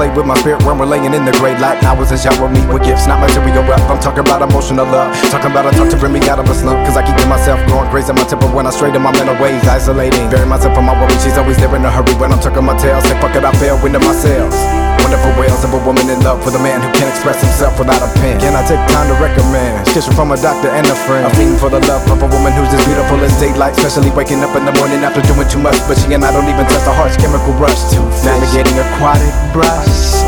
played with my spirit when we're laying in the great light. I was in shower me with gifts, not material rap. I'm talking about emotional love. Talking about a talk to bring me out of a slump. Cause I keep getting myself going crazy. My temper when I stray to my mental ways. Isolating, bury myself from my worries. She's always there in a hurry when I'm tucking my tail. Say, fuck it, I fell into myself. Wonderful wails of a woman in love with a man who can't express himself without a pen. Can I take time to recommend? Kisses from a doctor and a friend. A fiend for the love of a woman who's as beautiful as daylight. Especially waking up in the morning after doing too much. But she and I don't even touch the heart's chemical rush to navigating aquatic brush.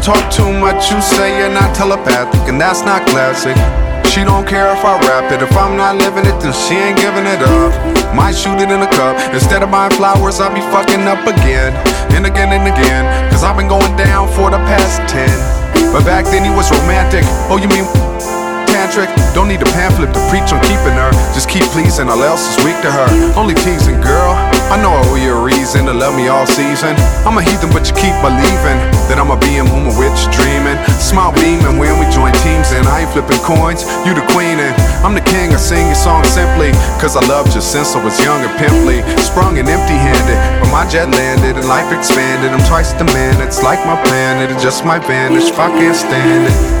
Don't talk too much, you say you're not telepathic, and that's not classic. She don't care if I rap it. If I'm not living it, then she ain't giving it up. Might shoot it in a cup. Instead of buying flowers, I'll be fucking up again. And again and again. Cause I've been going down for the past 10. But back then he was romantic. Oh, you mean tantric? Don't need a pamphlet to preach on keeping her. Just keep pleasing, all else is weak to her. Only teasing, girl. A reason to love me all season. I'm a heathen, but you keep believing that I'm a being whom a witch dreaming. Smile beaming when we join teams, and I ain't flipping coins. You the queen, and I'm the king. I sing your song simply, cause I loved you since I was young and pimply. Sprung and empty handed, but my jet landed and life expanded. I'm twice the man, it's like my planet, it just might vanish if I can't stand it.